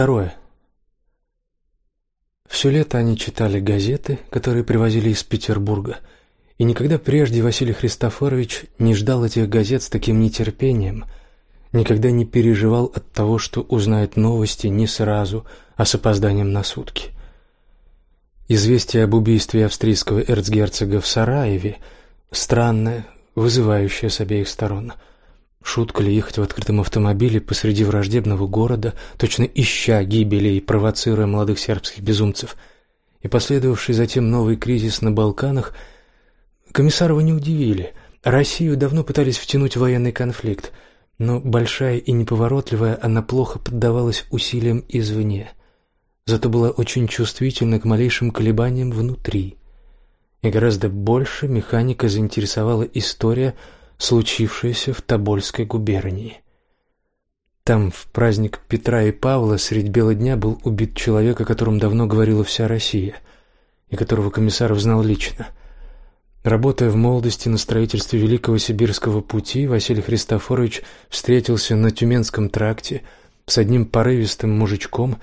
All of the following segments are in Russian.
Второе. Все лето они читали газеты, которые привозили из Петербурга, и никогда прежде Василий Христофорович не ждал этих газет с таким нетерпением, никогда не переживал от того, что узнает новости не сразу, а с опозданием на сутки. Известие об убийстве австрийского эрцгерцога в Сараеве странное, вызывающее с обеих сторон – Шутка ли ехать в открытом автомобиле посреди враждебного города, точно ища гибели и провоцируя молодых сербских безумцев, и последовавший затем новый кризис на Балканах, Комиссарова не удивили. Россию давно пытались втянуть в военный конфликт, но большая и неповоротливая она плохо поддавалась усилиям извне. Зато была очень чувствительна к малейшим колебаниям внутри. И гораздо больше механика заинтересовала история – случившееся в Тобольской губернии. Там в праздник Петра и Павла средь бела дня был убит человек, о котором давно говорила вся Россия, и которого комиссаров знал лично. Работая в молодости на строительстве Великого Сибирского пути, Василий Христофорович встретился на Тюменском тракте с одним порывистым мужичком,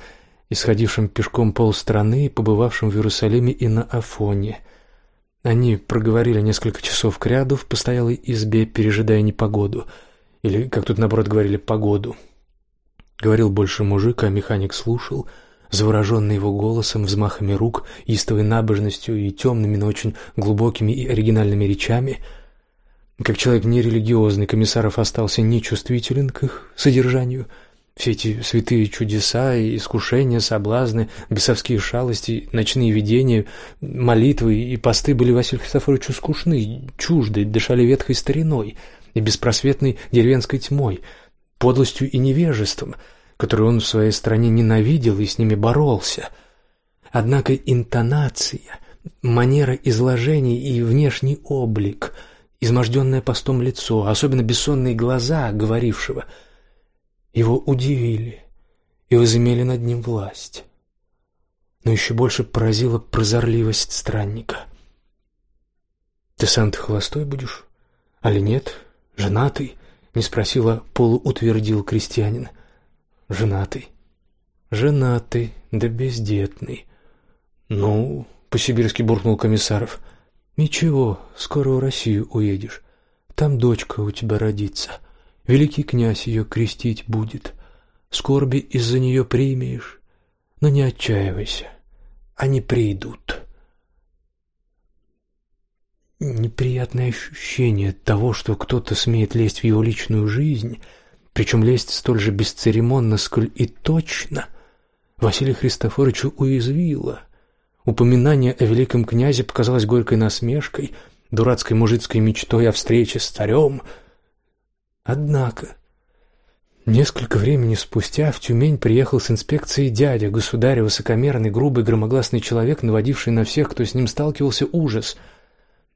исходившим пешком полстраны и побывавшим в Иерусалиме и на Афоне – они проговорили несколько часов кряду в постоялой избе, пережидая непогоду. Или, как тут наоборот говорили, погоду. Говорил больше мужик, а механик слушал, завороженный его голосом, взмахами рук, истовой набожностью и темными, но очень глубокими и оригинальными речами. Как человек нерелигиозный, Комиссаров остался нечувствителен к их содержанию – все эти святые чудеса и искушения, соблазны, бесовские шалости, ночные видения, молитвы и посты были Василию Христофоровичу скучны, чужды, дышали ветхой стариной и беспросветной деревенской тьмой, подлостью и невежеством, которые он в своей стране ненавидел и с ними боролся. Однако интонация, манера изложения и внешний облик, изможденное постом лицо, особенно бессонные глаза говорившего – его удивили и возымели над ним власть. Но еще больше поразила прозорливость странника. «Ты сам-то холостой будешь? Али нет? Женатый?» — не спросила, полуутвердил крестьянин. «Женатый». «Женатый, да бездетный». «Ну...» — по-сибирски буркнул Комиссаров. «Ничего, скоро в Россию уедешь. Там дочка у тебя родится. Великий князь ее крестить будет. Скорби из-за нее примешь, но не отчаивайся, они придут. Неприятное ощущение того, что кто-то смеет лезть в его личную жизнь, причем лезть столь же бесцеремонно, сколь и точно, Василия Христофоровича уязвило. Упоминание о великом князе показалось горькой насмешкой, дурацкой мужицкой мечтой о встрече с царем — Однако, несколько времени спустя в Тюмень приехал с инспекцией дядя, государь, высокомерный, грубый, громогласный человек, наводивший на всех, кто с ним сталкивался, ужас.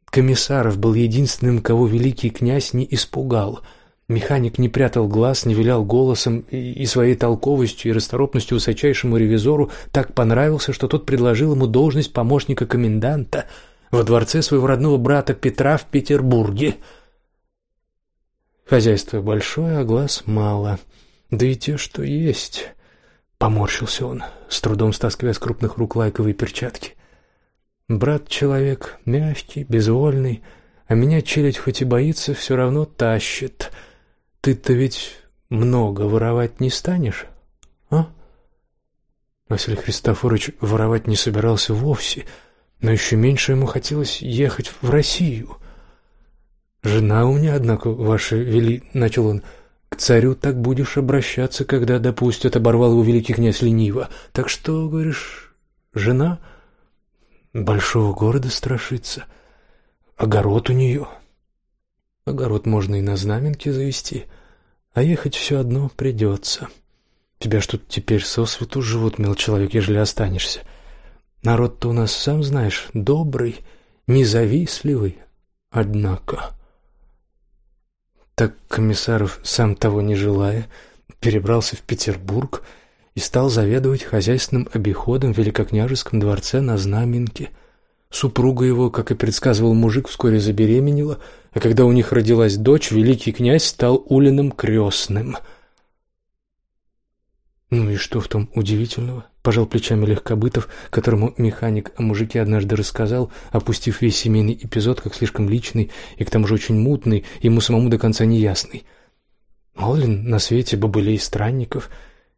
Комиссаров был единственным, кого великий князь не испугал. Механик не прятал глаз, не вилял голосом и своей толковостью и расторопностью высочайшему ревизору так понравился, что тот предложил ему должность помощника коменданта во дворце своего родного брата Петра в Петербурге — Хозяйство большое, а глаз мало. Да и те, что есть. Поморщился он, с трудом стаскивая с крупных рук лайковые перчатки. Брат человек мягкий, безвольный, а меня челядь хоть и боится, все равно тащит. Ты-то ведь много воровать не станешь, а? Василий Христофорович воровать не собирался вовсе, но еще меньше ему хотелось ехать в Россию. «Жена у меня, однако, ваша вели...» — начал он. «К царю так будешь обращаться, когда допустят», — оборвал его великий князь лениво. «Так что, говоришь, жена?» «Большого города страшится. Огород у нее». «Огород можно и на знаменке завести, а ехать все одно придется. Тебя что теперь сосвету живут, мил человек, ежели останешься. Народ-то у нас, сам знаешь, добрый, независливый, однако...» Так Комиссаров, сам того не желая, перебрался в Петербург и стал заведовать хозяйственным обиходом в Великокняжеском дворце на Знаменке. Супруга его, как и предсказывал мужик, вскоре забеременела, а когда у них родилась дочь, великий князь стал Улиным крестным. Ну и что в том удивительного? Пожал плечами Легкобытов, которому механик о мужике однажды рассказал, опустив весь семейный эпизод как слишком личный и к тому же очень мутный, ему самому до конца неясный. Мало ли на свете бобылей странников,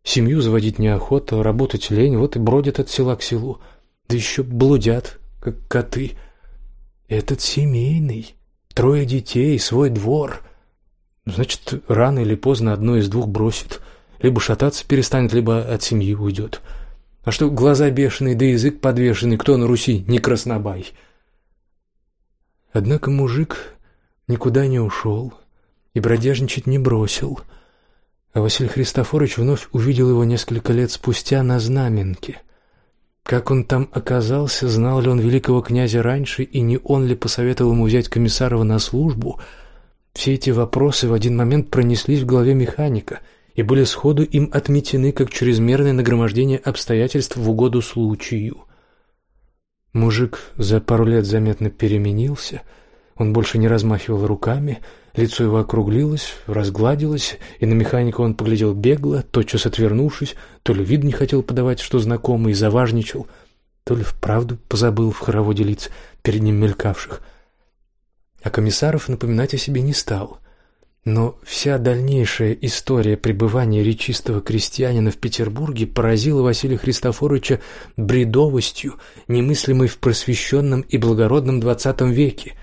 семью заводить неохота, работать лень, вот и бродят от села к селу, да еще блудят, как коты. Этот семейный, трое детей, свой двор. Значит, рано или поздно одно из двух бросит — либо шататься перестанет, либо от семьи уйдет. А что глаза бешеные, да язык подвешенный, кто на Руси не краснобай? Однако мужик никуда не ушел и бродяжничать не бросил. А Василий Христофорович вновь увидел его несколько лет спустя на Знаменке. Как он там оказался, знал ли он великого князя раньше, и не он ли посоветовал ему взять Комиссарова на службу, все эти вопросы в один момент пронеслись в голове механика — и были сходу им отметены как чрезмерное нагромождение обстоятельств в угоду случаю. Мужик за пару лет заметно переменился, он больше не размахивал руками, лицо его округлилось, разгладилось, и на механика он поглядел бегло, тотчас отвернувшись, то ли вид не хотел подавать, что знакомый, заважничал, то ли вправду позабыл в хороводе лиц перед ним мелькавших. А комиссаров напоминать о себе не стал. Но вся дальнейшая история пребывания речистого крестьянина в Петербурге поразила Василия Христофоровича бредовостью, немыслимой в просвещенном и благородном двадцатом веке.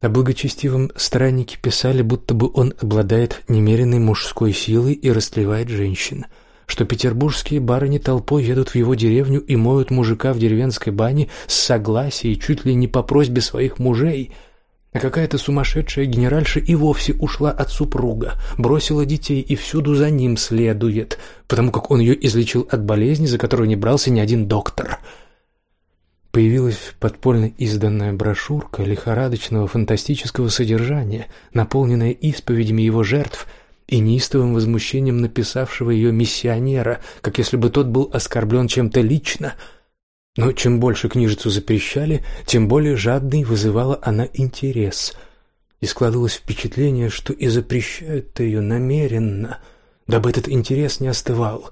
О благочестивом страннике писали, будто бы он обладает немеренной мужской силой и растлевает женщин, что петербургские барыни толпой едут в его деревню и моют мужика в деревенской бане с согласия и чуть ли не по просьбе своих мужей – а какая-то сумасшедшая генеральша и вовсе ушла от супруга, бросила детей и всюду за ним следует, потому как он ее излечил от болезни, за которую не брался ни один доктор. Появилась подпольно изданная брошюрка лихорадочного фантастического содержания, наполненная исповедями его жертв и неистовым возмущением написавшего ее миссионера, как если бы тот был оскорблен чем-то лично – но чем больше книжицу запрещали, тем более жадной вызывала она интерес. И складывалось впечатление, что и запрещают-то ее намеренно, дабы этот интерес не остывал.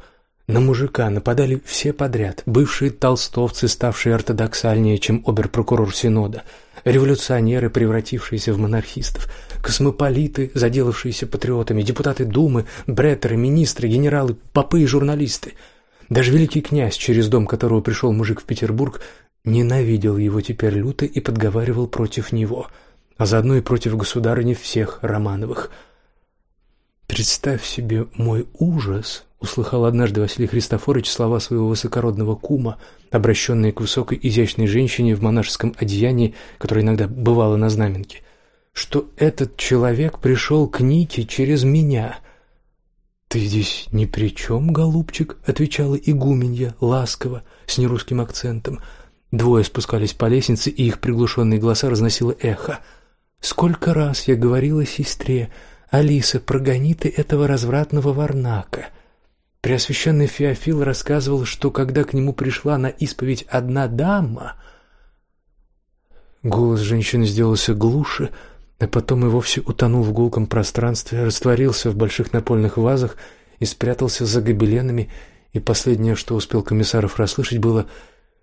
На мужика нападали все подряд, бывшие толстовцы, ставшие ортодоксальнее, чем оберпрокурор Синода, революционеры, превратившиеся в монархистов, космополиты, заделавшиеся патриотами, депутаты Думы, бреттеры, министры, генералы, попы и журналисты — даже великий князь, через дом которого пришел мужик в Петербург, ненавидел его теперь люто и подговаривал против него, а заодно и против государыни всех Романовых. «Представь себе мой ужас!» — услыхал однажды Василий Христофорович слова своего высокородного кума, обращенные к высокой изящной женщине в монашеском одеянии, которая иногда бывала на знаменке, что этот человек пришел к Нике через меня — «Ты здесь ни при чем, голубчик», — отвечала игуменья ласково, с нерусским акцентом. Двое спускались по лестнице, и их приглушенные голоса разносило эхо. «Сколько раз я говорила сестре, Алиса, прогони ты этого развратного варнака». Преосвященный Феофил рассказывал, что когда к нему пришла на исповедь одна дама... Голос женщины сделался глуше, — а потом и вовсе утонул в гулком пространстве, растворился в больших напольных вазах и спрятался за гобеленами, и последнее, что успел Комиссаров расслышать, было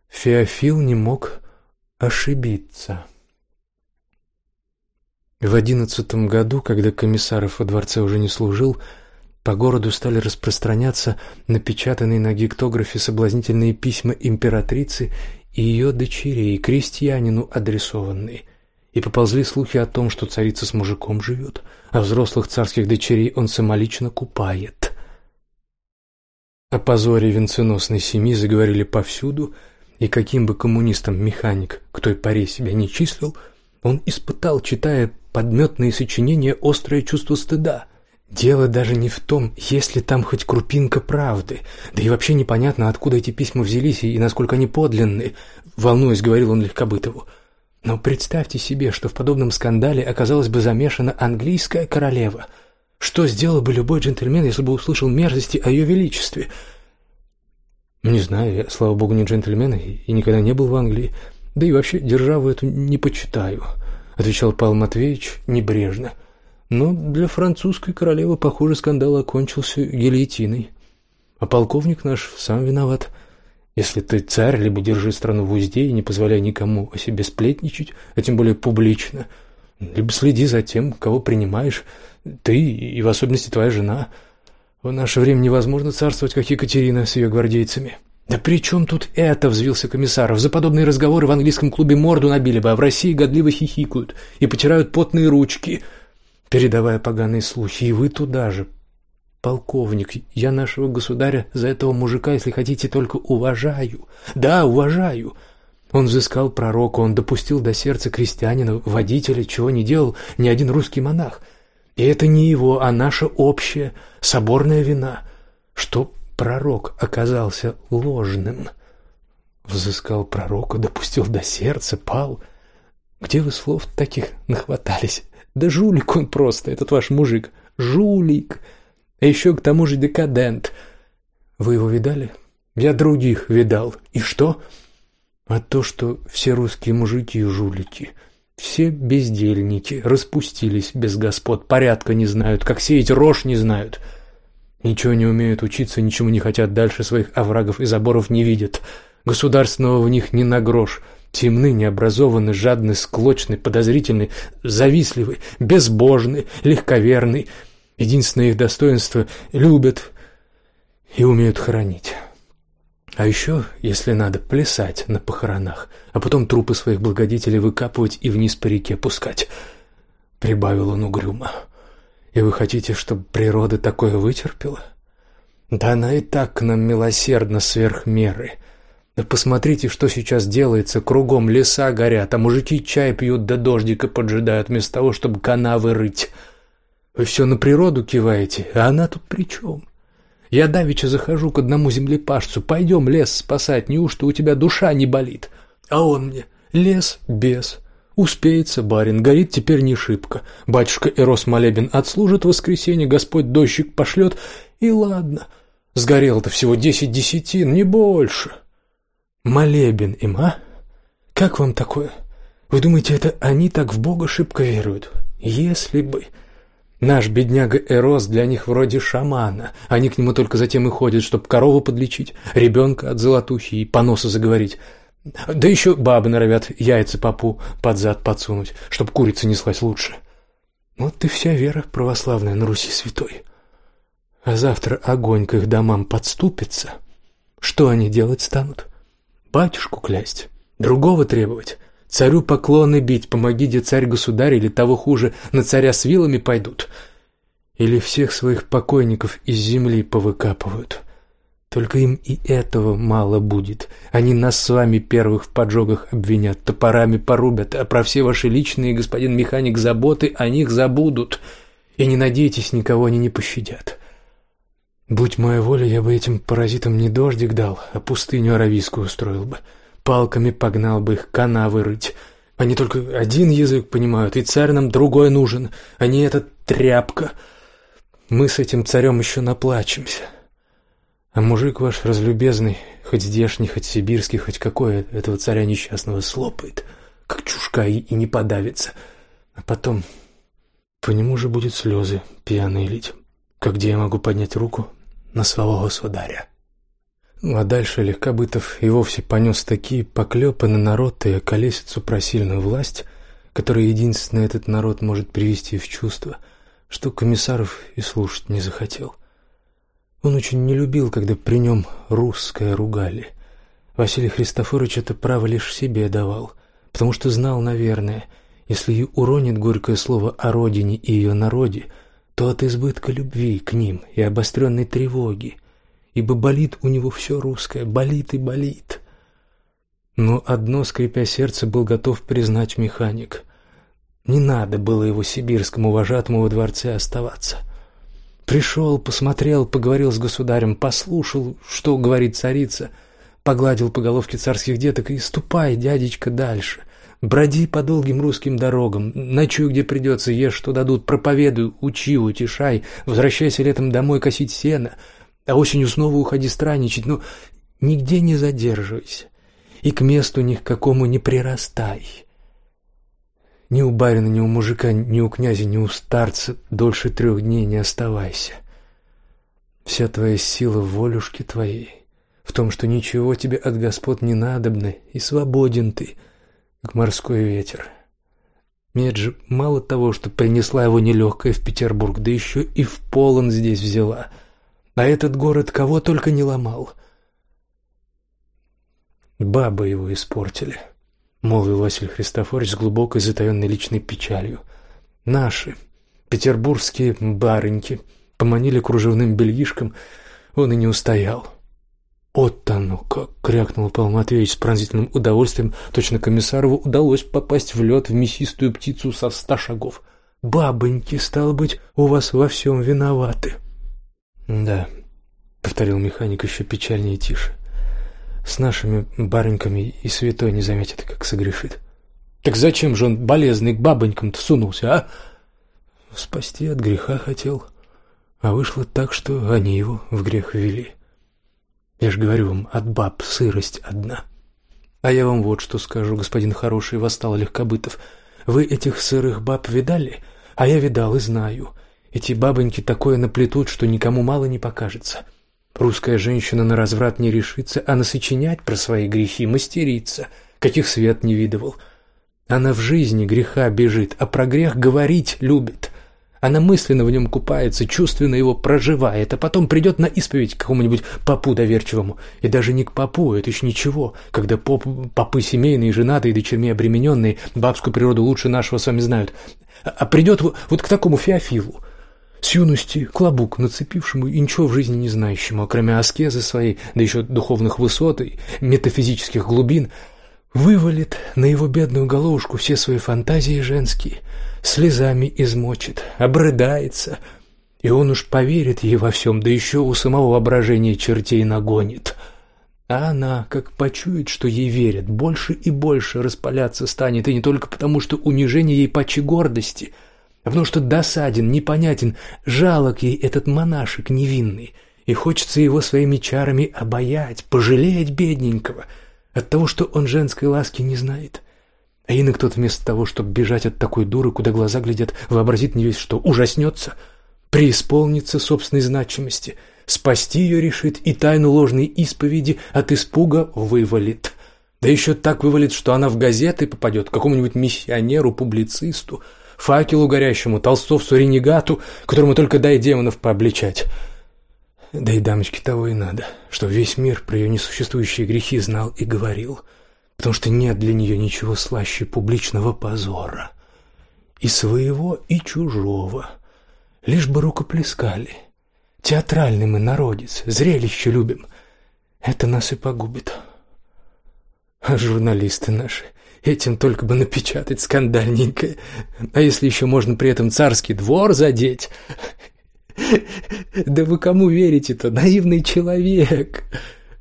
«Феофил не мог ошибиться». В одиннадцатом году, когда Комиссаров во дворце уже не служил, по городу стали распространяться напечатанные на гектографе соблазнительные письма императрицы и ее дочерей, крестьянину адресованные – и поползли слухи о том, что царица с мужиком живет, а взрослых царских дочерей он самолично купает. О позоре венценосной семьи заговорили повсюду, и каким бы коммунистом механик к той поре себя не числил, он испытал, читая подметные сочинения, острое чувство стыда. Дело даже не в том, есть ли там хоть крупинка правды, да и вообще непонятно, откуда эти письма взялись и насколько они подлинны, волнуясь, говорил он Легкобытову. Но представьте себе, что в подобном скандале оказалась бы замешана английская королева. Что сделал бы любой джентльмен, если бы услышал мерзости о ее величестве? Не знаю, я, слава богу, не джентльмен и никогда не был в Англии. Да и вообще державу эту не почитаю, отвечал Павел Матвеевич небрежно. Но для французской королевы, похоже, скандал окончился гильотиной. А полковник наш сам виноват. Если ты царь, либо держи страну в узде и не позволяй никому о себе сплетничать, а тем более публично, либо следи за тем, кого принимаешь, ты и в особенности твоя жена. В наше время невозможно царствовать, как Екатерина с ее гвардейцами. «Да при чем тут это?» — взвился комиссаров. «За подобные разговоры в английском клубе морду набили бы, а в России годливо хихикают и потирают потные ручки, передавая поганые слухи. И вы туда же, полковник. Я нашего государя за этого мужика, если хотите, только уважаю. Да, уважаю». Он взыскал пророка, он допустил до сердца крестьянина, водителя, чего не делал ни один русский монах. И это не его, а наша общая соборная вина, что пророк оказался ложным. Взыскал пророка, допустил до сердца, пал. Где вы слов таких нахватались? Да жулик он просто, этот ваш мужик. Жулик. А еще к тому же декадент. Вы его видали? Я других видал. И что? А то, что все русские мужики жулики. Все бездельники, распустились без господ, порядка не знают, как сеять рожь не знают. — Ничего не умеют учиться, ничему не хотят дальше своих оврагов и заборов не видят. Государственного в них ни на грош. Темны, необразованны, жадны, склочны, подозрительны, завистливы, безбожны, легковерны. Единственное их достоинство — любят и умеют хоронить. А еще, если надо, плясать на похоронах, а потом трупы своих благодетелей выкапывать и вниз по реке пускать. Прибавил он угрюмо. И вы хотите, чтобы природа такое вытерпела? Да она и так к нам милосердна сверх меры. Да посмотрите, что сейчас делается. Кругом леса горят, а мужики чай пьют до дождика поджидают, вместо того, чтобы канавы рыть. Вы все на природу киваете, а она тут при чем? Я давеча захожу к одному землепашцу. Пойдем лес спасать, неужто у тебя душа не болит? А он мне, лес без. Успеется, барин, горит теперь не шибко. Батюшка Эрос молебен отслужит воскресенье, Господь дождик пошлет, и ладно. Сгорело-то всего десять десятин, не больше. Молебен им, а? Как вам такое? Вы думаете, это они так в Бога шибко веруют? Если бы... Наш бедняга Эрос для них вроде шамана. Они к нему только затем и ходят, чтобы корову подлечить, ребенка от золотухи и поноса заговорить. Да еще бабы норовят яйца попу под зад подсунуть, чтоб курица неслась лучше. Вот и вся вера православная на Руси святой. А завтра огонь к их домам подступится. Что они делать станут? Батюшку клясть, другого требовать, царю поклоны бить, помоги, де царь-государь, или того хуже, на царя с вилами пойдут. Или всех своих покойников из земли повыкапывают. Только им и этого мало будет. Они нас с вами первых в поджогах обвинят, топорами порубят, а про все ваши личные, господин механик, заботы о них забудут. И не надейтесь, никого они не пощадят. Будь моя воля, я бы этим паразитам не дождик дал, а пустыню аравийскую устроил бы. Палками погнал бы их канавы рыть. Они только один язык понимают, и царь нам другой нужен, а не эта тряпка. Мы с этим царем еще наплачемся. А мужик ваш разлюбезный, хоть здешний, хоть сибирский, хоть какой, этого царя несчастного слопает, как чушка, и, и не подавится. А потом по нему же будет слезы пьяные лить. Как где я могу поднять руку на своего государя? Ну, а дальше Легкобытов и вовсе понес такие поклепы на народ и околесицу про сильную власть, которая единственно этот народ может привести в чувство, что комиссаров и слушать не захотел. — он очень не любил, когда при нем русское ругали. Василий Христофорович это право лишь себе давал, потому что знал, наверное, если и уронит горькое слово о родине и ее народе, то от избытка любви к ним и обостренной тревоги, ибо болит у него все русское, болит и болит. Но одно, скрипя сердце, был готов признать механик. Не надо было его сибирскому вожатому во дворце оставаться — Пришел, посмотрел, поговорил с государем, послушал, что говорит царица, погладил по головке царских деток и ступай, дядечка, дальше. Броди по долгим русским дорогам, ночуй, где придется, ешь, что дадут, проповедуй, учи, утешай, возвращайся летом домой косить сено, а осенью снова уходи страничать, но нигде не задерживайся и к месту ни к какому не прирастай. Ни у барина, ни у мужика, ни у князя, ни у старца дольше трех дней не оставайся. Вся твоя сила в волюшке твоей, в том, что ничего тебе от господ не надобно, и свободен ты, как морской ветер. Медь же мало того, что принесла его нелегкая в Петербург, да еще и в полон здесь взяла. А этот город кого только не ломал. Бабы его испортили, — молвил Василий Христофорович с глубокой затаенной личной печалью. Наши, петербургские барыньки, поманили кружевным бельишком, он и не устоял. «Вот оно как!» — крякнул Павел Матвеевич с пронзительным удовольствием. Точно комиссарову удалось попасть в лед в мясистую птицу со ста шагов. «Бабоньки, стало быть, у вас во всем виноваты». «Да», — повторил механик еще печальнее и тише. «С нашими барыньками и святой не заметит, как согрешит». «Так зачем же он болезный к бабонькам-то сунулся, а?» «Спасти от греха хотел, а вышло так, что они его в грех ввели». Я же говорю вам, от баб сырость одна. А я вам вот что скажу, господин хороший, восстал Легкобытов. Вы этих сырых баб видали? А я видал и знаю. Эти бабоньки такое наплетут, что никому мало не покажется. Русская женщина на разврат не решится, а насочинять про свои грехи мастерица, каких свет не видывал. Она в жизни греха бежит, а про грех говорить любит. Она мысленно в нем купается, чувственно его проживает, а потом придет на исповедь к какому-нибудь попу доверчивому. И даже не к попу, это еще ничего, когда поп, попы семейные, женатые, дочерьми обремененные, бабскую природу лучше нашего с вами знают. А придет вот к такому Феофилу, с юности клобук нацепившему и ничего в жизни не знающему, кроме аскезы своей, да еще духовных высот и метафизических глубин, вывалит на его бедную головушку все свои фантазии женские — слезами измочит, обрыдается, и он уж поверит ей во всем, да еще у самого воображения чертей нагонит. А она, как почует, что ей верят, больше и больше распаляться станет, и не только потому, что унижение ей паче гордости, потому что досаден, непонятен, жалок ей этот монашек невинный, и хочется его своими чарами обаять, пожалеть бедненького от того, что он женской ласки не знает. А иногда кто-то вместо того, чтобы бежать от такой дуры, куда глаза глядят, вообразит не весь что, ужаснется, преисполнится собственной значимости, спасти ее решит и тайну ложной исповеди от испуга вывалит. Да еще так вывалит, что она в газеты попадет, какому-нибудь миссионеру, публицисту, факелу горящему, толстовцу-ренегату, которому только дай демонов пообличать. Да и дамочке того и надо, что весь мир про ее несуществующие грехи знал и говорил — потому что нет для нее ничего слаще публичного позора. И своего, и чужого. Лишь бы рукоплескали. Театральный мы народец, зрелище любим. Это нас и погубит. А журналисты наши, этим только бы напечатать скандальненькое. А если еще можно при этом царский двор задеть... Да вы кому верите-то, наивный человек?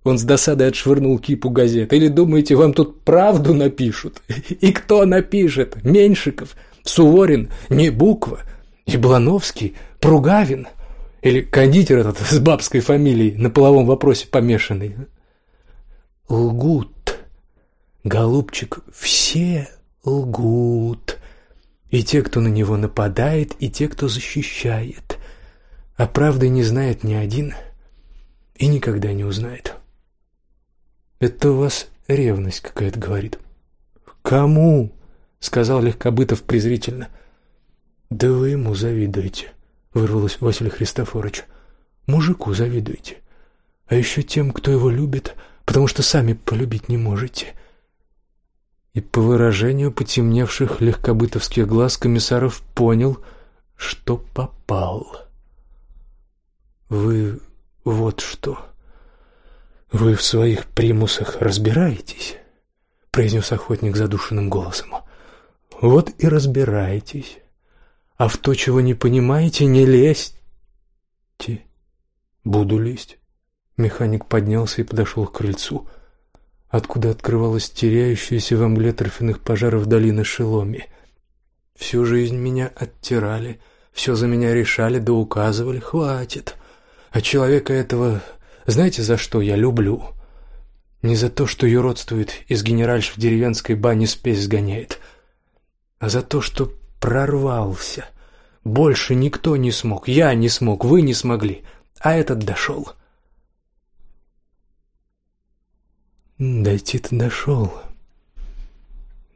Он с досадой отшвырнул кипу газет. «Или думаете, вам тут правду напишут? И кто напишет? Меньшиков? Суворин? Не буква? Яблановский? Пругавин? Или кондитер этот с бабской фамилией на половом вопросе помешанный?» «Лгут, голубчик, все лгут. И те, кто на него нападает, и те, кто защищает. А правды не знает ни один и никогда не узнает». Это у вас ревность какая-то говорит. Кому? сказал Легкобытов презрительно. Да вы ему завидуете, вырвалось Василий Христофорович. Мужику завидуете. А еще тем, кто его любит, потому что сами полюбить не можете. И по выражению потемневших легкобытовских глаз комиссаров понял, что попал. Вы вот что «Вы в своих примусах разбираетесь?» — произнес охотник задушенным голосом. «Вот и разбирайтесь. А в то, чего не понимаете, не лезьте». «Буду лезть». Механик поднялся и подошел к крыльцу, откуда открывалась теряющаяся во мгле торфяных пожаров долина Шеломи. «Всю жизнь меня оттирали, все за меня решали да указывали. Хватит. А человека этого знаете, за что я люблю? Не за то, что юродствует из генеральш в деревенской бане спесь сгоняет, а за то, что прорвался. Больше никто не смог, я не смог, вы не смогли. а этот дошел. Дойти-то дошел.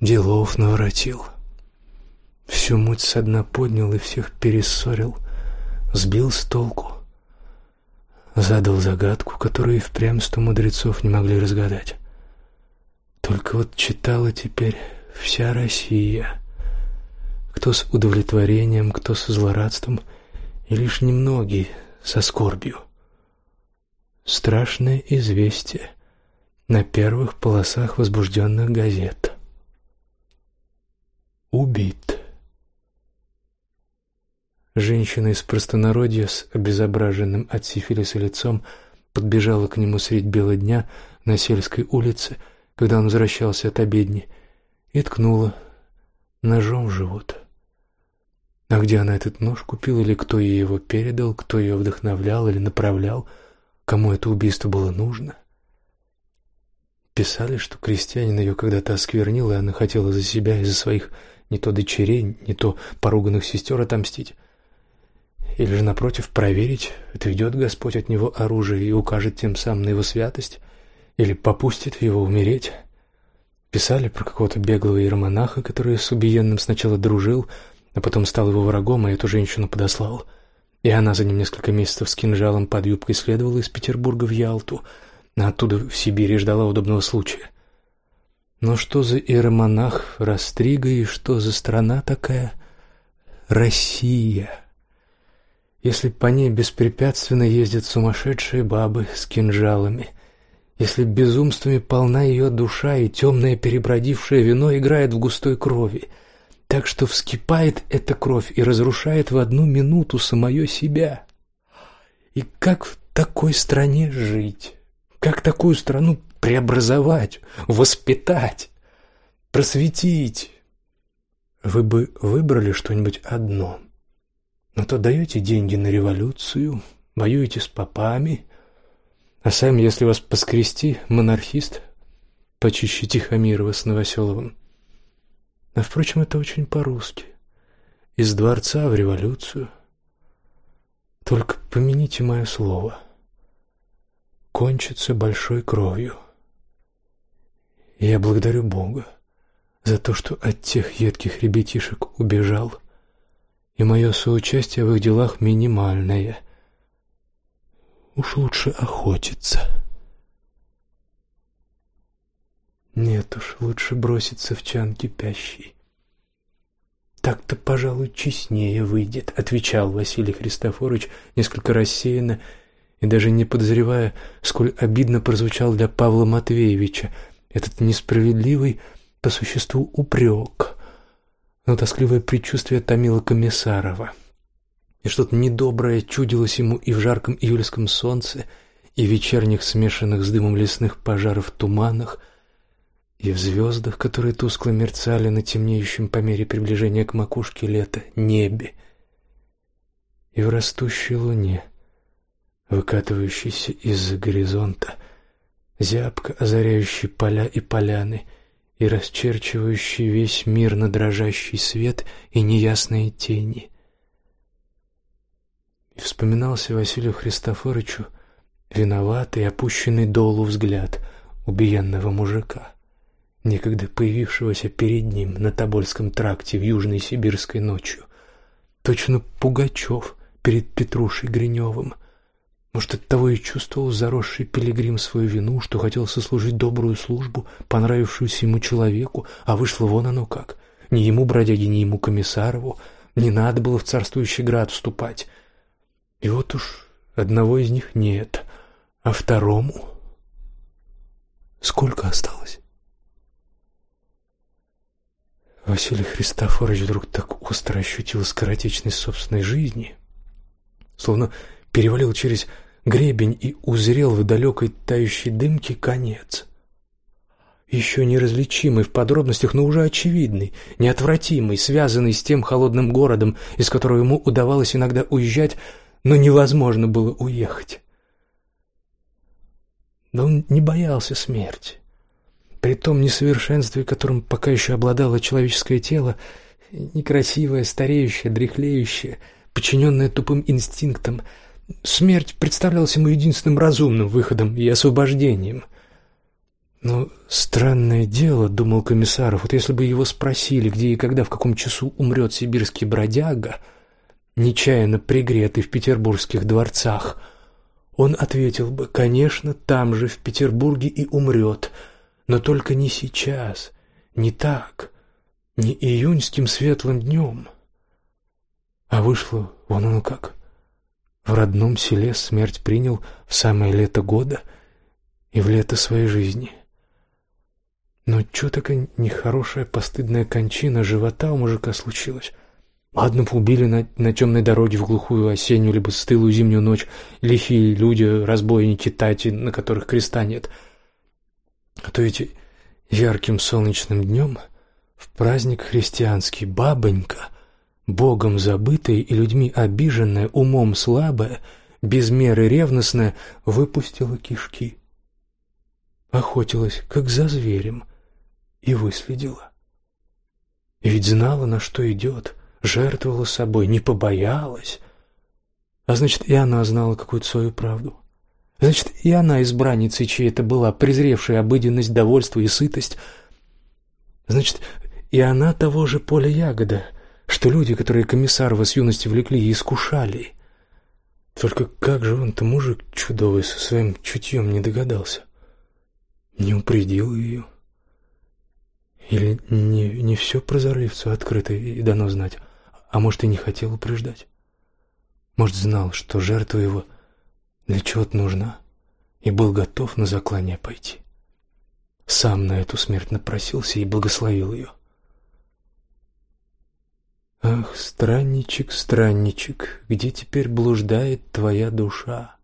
Делов наворотил. Всю муть со дна поднял и всех перессорил. Сбил с толку. Задал загадку, которую и впрямь сто мудрецов не могли разгадать. Только вот читала теперь вся Россия. Кто с удовлетворением, кто со злорадством, и лишь немногие со скорбью. Страшное известие на первых полосах возбужденных газет. Убит. Женщина из простонародья с обезображенным от сифилиса лицом подбежала к нему средь бела дня на сельской улице, когда он возвращался от обедни, и ткнула ножом в живот. А где она этот нож купила, или кто ей его передал, кто ее вдохновлял или направлял, кому это убийство было нужно? Писали, что крестьянин ее когда-то осквернил, и она хотела за себя и за своих не то дочерей, не то поруганных сестер отомстить. Или же, напротив, проверить, отведет Господь от него оружие и укажет тем самым на его святость, или попустит его умереть. Писали про какого-то беглого иеромонаха, который с убиенным сначала дружил, а потом стал его врагом, и эту женщину подослал. И она за ним несколько месяцев с кинжалом под юбкой следовала из Петербурга в Ялту, а оттуда в Сибири ждала удобного случая. Но что за иеромонах Растрига и что за страна такая? Россия. Если по ней беспрепятственно ездят сумасшедшие бабы с кинжалами, если безумствами полна ее душа и темное перебродившее вино играет в густой крови — так что вскипает эта кровь и разрушает в одну минуту самое себя. И как в такой стране жить? Как такую страну преобразовать, воспитать, просветить? Вы бы выбрали что-нибудь одно. Но то даете деньги на революцию, воюете с попами, а сами, если вас поскрести, монархист, почище Тихомирова с Новоселовым. А, впрочем, это очень по-русски. Из дворца в революцию. Только помяните мое слово. Кончится большой кровью. Я благодарю Бога за то, что от тех едких ребятишек убежал, и мое соучастие в их делах минимальное. Уж лучше охотиться. Нет уж, лучше броситься в чан кипящий. Так-то, пожалуй, честнее выйдет, отвечал Василий Христофорович несколько рассеянно и даже не подозревая, сколь обидно прозвучал для Павла Матвеевича этот несправедливый по существу упрек. Но тоскливое предчувствие томило Комиссарова, и что-то недоброе чудилось ему и в жарком июльском солнце, и в вечерних смешанных с дымом лесных пожаров туманах, и в звездах, которые тускло мерцали на темнеющем по мере приближения к макушке лета небе, и в растущей луне, выкатывающейся из-за горизонта, зябко озаряющей поля и поляны и расчерчивающей весь мир на дрожащий свет и неясные тени. И вспоминался Василию Христофоровичу виноватый, опущенный долу взгляд убиенного мужика некогда появившегося перед ним на Тобольском тракте в Южной Сибирской ночью. Точно Пугачев перед Петрушей Гриневым. Может, оттого и чувствовал заросший пилигрим свою вину, что хотел сослужить добрую службу, понравившуюся ему человеку, а вышло вон оно как. Ни ему, бродяге, ни ему, комиссарову, не надо было в царствующий град вступать. И вот уж одного из них нет, а второму... Сколько осталось? Василий Христофорович вдруг так остро ощутил скоротечность собственной жизни, словно перевалил через гребень и узрел в далекой тающей дымке конец. Еще неразличимый в подробностях, но уже очевидный, неотвратимый, связанный с тем холодным городом, из которого ему удавалось иногда уезжать, но невозможно было уехать. Но он не боялся смерти при том несовершенстве, которым пока еще обладало человеческое тело, некрасивое, стареющее, дряхлеющее, подчиненное тупым инстинктам, Смерть представлялась ему единственным разумным выходом и освобождением. Но странное дело, думал комиссаров, вот если бы его спросили, где и когда, в каком часу умрет сибирский бродяга, нечаянно пригретый в петербургских дворцах, он ответил бы, конечно, там же, в Петербурге и умрет, но только не сейчас, не так, не июньским светлым днем. А вышло вон оно как. В родном селе смерть принял в самое лето года и в лето своей жизни. Но что такая нехорошая постыдная кончина живота у мужика случилась? Ладно, убили на, на темной дороге в глухую осеннюю либо стылую зимнюю ночь лихие люди, разбойники, тати, на которых креста нет. А то эти ярким солнечным днем в праздник христианский бабонька — Богом забытая и людьми обиженная, умом слабая, без меры ревностная, выпустила кишки. Охотилась, как за зверем, и выследила. И ведь знала, на что идет, жертвовала собой, не побоялась. А значит, и она знала какую-то свою правду. Значит, и она избранницей чьей-то была, презревшая обыденность, довольство и сытость. Значит, и она того же поля ягода — что люди, которые комиссарова с юности влекли и искушали. Только как же он-то, мужик чудовый, со своим чутьем не догадался? Не упредил ее? Или не, не все прозорливцу открыто и дано знать, а может, и не хотел упреждать? Может, знал, что жертва его для чего-то нужна, и был готов на заклание пойти. Сам на эту смерть напросился и благословил ее. Ах, странничек, странничек, где теперь блуждает твоя душа?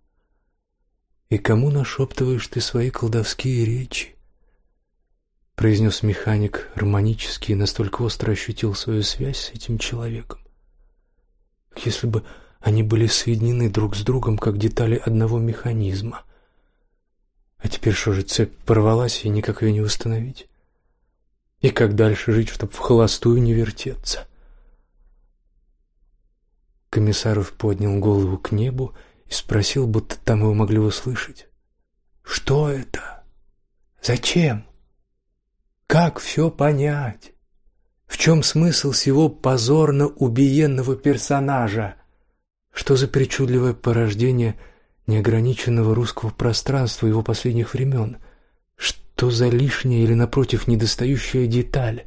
И кому нашептываешь ты свои колдовские речи? Произнес механик гармонически и настолько остро ощутил свою связь с этим человеком. Если бы они были соединены друг с другом, как детали одного механизма. А теперь что же, цепь порвалась, и никак ее не восстановить? И как дальше жить, чтобы в холостую не вертеться? — Комиссаров поднял голову к небу и спросил, будто там его могли услышать. «Что это? Зачем? Как все понять? В чем смысл всего позорно убиенного персонажа? Что за причудливое порождение неограниченного русского пространства его последних времен? Что за лишняя или, напротив, недостающая деталь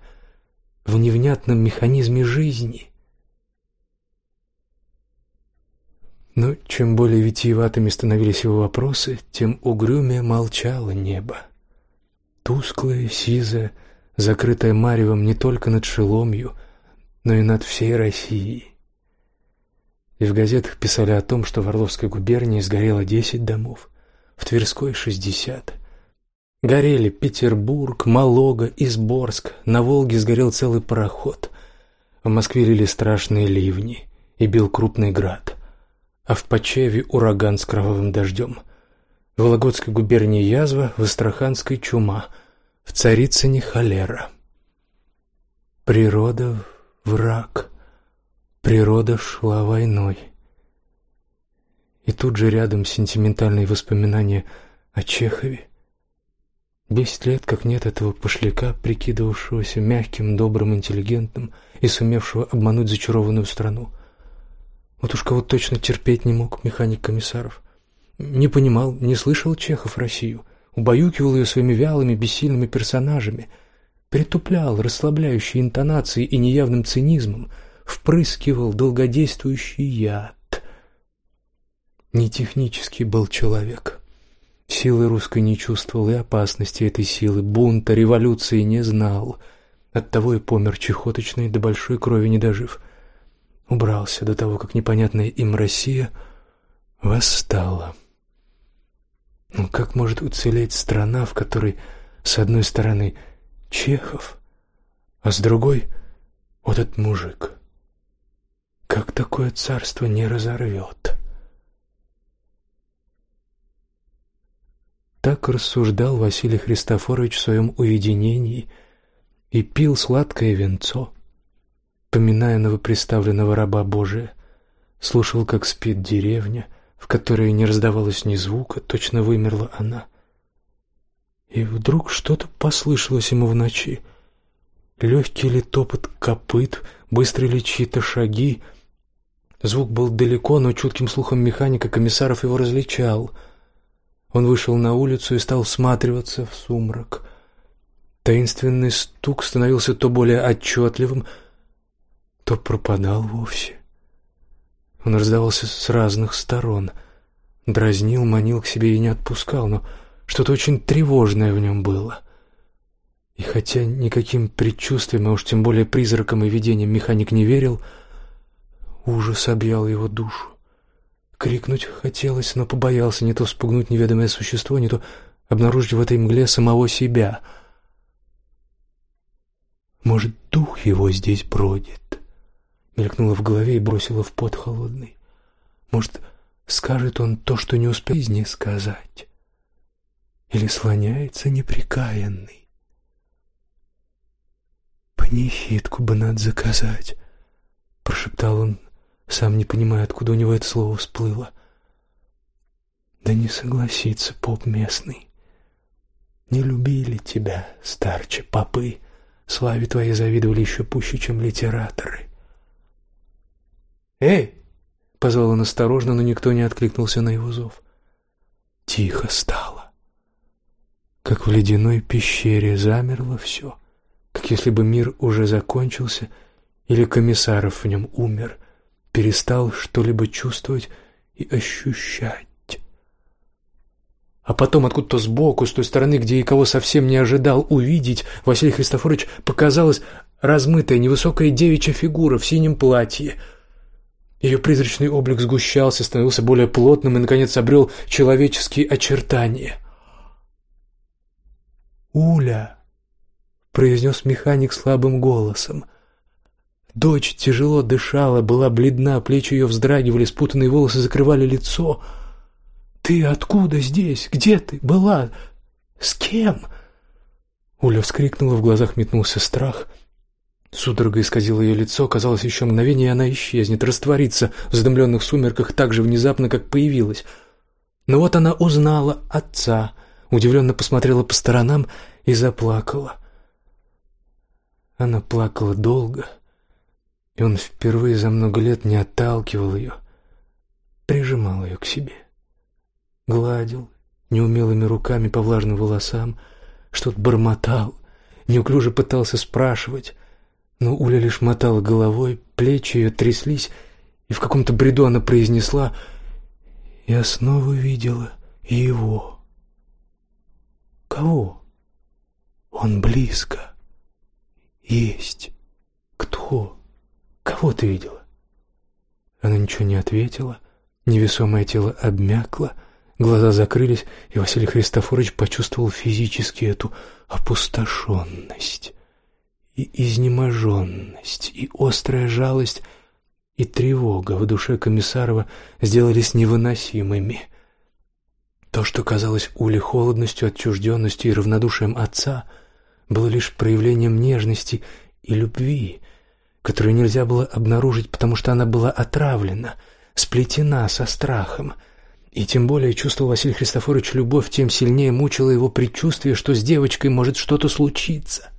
в невнятном механизме жизни?» Но чем более витиеватыми становились его вопросы, тем угрюмее молчало небо. Тусклое, сизое, закрытое маревом не только над Шеломью, но и над всей Россией. И в газетах писали о том, что в Орловской губернии сгорело десять домов, в Тверской — шестьдесят. Горели Петербург, Малога, Изборск, на Волге сгорел целый пароход. В Москве лили страшные ливни и бил крупный град а в Почеве ураган с кровавым дождем. В Вологодской губернии язва, в Астраханской чума, в Царицыне холера. Природа — враг, природа шла войной. И тут же рядом сентиментальные воспоминания о Чехове. Десять лет, как нет этого пошляка, прикидывавшегося мягким, добрым, интеллигентным и сумевшего обмануть зачарованную страну. Вот уж кого точно терпеть не мог механик комиссаров. Не понимал, не слышал Чехов Россию, убаюкивал ее своими вялыми, бессильными персонажами, притуплял расслабляющие интонации и неявным цинизмом, впрыскивал долгодействующий яд. Не технический был человек. Силы русской не чувствовал и опасности этой силы, бунта, революции не знал. Оттого и помер чехоточный, до большой крови не дожив — убрался до того, как непонятная им Россия восстала. Ну как может уцелеть страна, в которой с одной стороны Чехов, а с другой вот этот мужик? Как такое царство не разорвет? Так рассуждал Василий Христофорович в своем уединении и пил сладкое венцо, поминая новоприставленного раба Божия, слушал, как спит деревня, в которой не раздавалось ни звука, точно вымерла она. И вдруг что-то послышалось ему в ночи. Легкий ли топот копыт, быстрые ли чьи-то шаги. Звук был далеко, но чутким слухом механика комиссаров его различал. Он вышел на улицу и стал всматриваться в сумрак. Таинственный стук становился то более отчетливым, то пропадал вовсе. Он раздавался с разных сторон, дразнил, манил к себе и не отпускал, но что-то очень тревожное в нем было. И хотя никаким предчувствием, а уж тем более призракам и видениям механик не верил, ужас объял его душу. Крикнуть хотелось, но побоялся не то спугнуть неведомое существо, не то обнаружить в этой мгле самого себя. Может, дух его здесь бродит? Мелькнуло в голове и бросило в пот холодный. Может, скажет он то, что не успел из ней сказать? Или слоняется неприкаянный? «Панихидку бы надо заказать», — прошептал он, сам не понимая, откуда у него это слово всплыло. «Да не согласится поп местный. Не любили тебя, старче попы, славе твоей завидовали еще пуще, чем литераторы». «Эй!» — позвал он осторожно, но никто не откликнулся на его зов. Тихо стало. Как в ледяной пещере замерло все, как если бы мир уже закончился или комиссаров в нем умер, перестал что-либо чувствовать и ощущать. А потом откуда-то сбоку, с той стороны, где и кого совсем не ожидал увидеть, Василий Христофорович показалась размытая невысокая девичья фигура в синем платье — ее призрачный облик сгущался, становился более плотным и, наконец, обрел человеческие очертания. «Уля!» — произнес механик слабым голосом. Дочь тяжело дышала, была бледна, плечи ее вздрагивали, спутанные волосы закрывали лицо. «Ты откуда здесь? Где ты была? С кем?» Уля вскрикнула, в глазах метнулся страх — Судорога исказила ее лицо, казалось, еще мгновение, и она исчезнет, растворится в задымленных сумерках так же внезапно, как появилась. Но вот она узнала отца, удивленно посмотрела по сторонам и заплакала. Она плакала долго, и он впервые за много лет не отталкивал ее, прижимал ее к себе, гладил неумелыми руками по влажным волосам, что-то бормотал, неуклюже пытался спрашивать — но Уля лишь мотала головой, плечи ее тряслись, и в каком-то бреду она произнесла «Я снова видела его». «Кого?» «Он близко. Есть. Кто? Кого ты видела?» Она ничего не ответила, невесомое тело обмякло, глаза закрылись, и Василий Христофорович почувствовал физически эту опустошенность и изнеможенность, и острая жалость, и тревога в душе Комиссарова сделались невыносимыми. То, что казалось Уле холодностью, отчужденностью и равнодушием отца, было лишь проявлением нежности и любви, которую нельзя было обнаружить, потому что она была отравлена, сплетена со страхом. И тем более чувствовал Василий Христофорович любовь, тем сильнее мучило его предчувствие, что с девочкой может что-то случиться.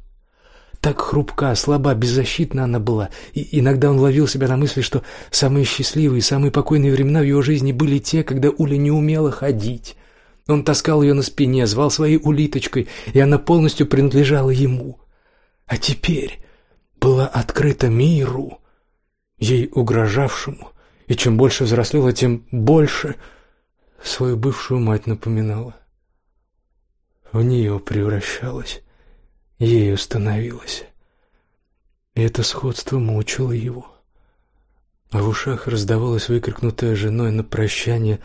Так хрупка, слаба, беззащитна она была, и иногда он ловил себя на мысли, что самые счастливые, самые покойные времена в его жизни были те, когда Уля не умела ходить. Он таскал ее на спине, звал своей улиточкой, и она полностью принадлежала ему. А теперь была открыта миру, ей угрожавшему, и чем больше взрослела, тем больше свою бывшую мать напоминала. В нее превращалась ею становилась. И это сходство мучило его. А в ушах раздавалось выкрикнутое женой на прощание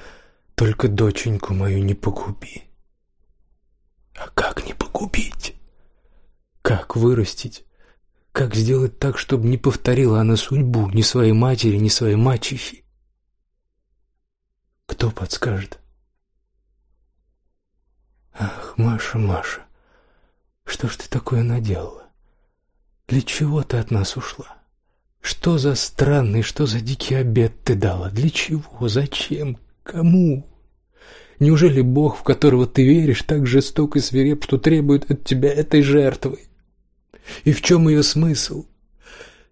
«Только доченьку мою не погуби». А как не погубить? Как вырастить? Как сделать так, чтобы не повторила она судьбу ни своей матери, ни своей мачехи? Кто подскажет? Ах, Маша, Маша, что ж ты такое наделала? Для чего ты от нас ушла? Что за странный, что за дикий обед ты дала? Для чего? Зачем? Кому? Неужели Бог, в которого ты веришь, так жесток и свиреп, что требует от тебя этой жертвы? И в чем ее смысл?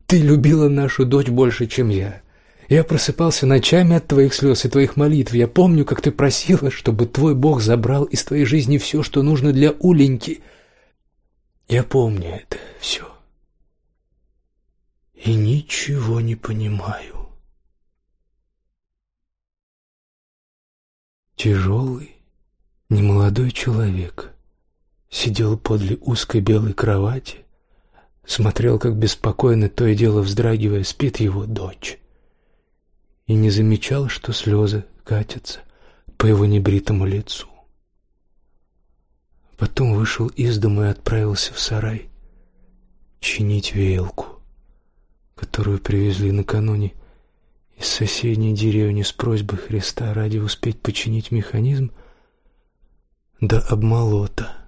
Ты любила нашу дочь больше, чем я. Я просыпался ночами от твоих слез и твоих молитв. Я помню, как ты просила, чтобы твой Бог забрал из твоей жизни все, что нужно для Уленьки. Я помню это все. И ничего не понимаю. Тяжелый, немолодой человек сидел подле узкой белой кровати, смотрел, как беспокойно то и дело вздрагивая спит его дочь и не замечал, что слезы катятся по его небритому лицу. Потом вышел из дома и отправился в сарай чинить веялку, которую привезли накануне из соседней деревни с просьбой Христа ради успеть починить механизм до обмолота.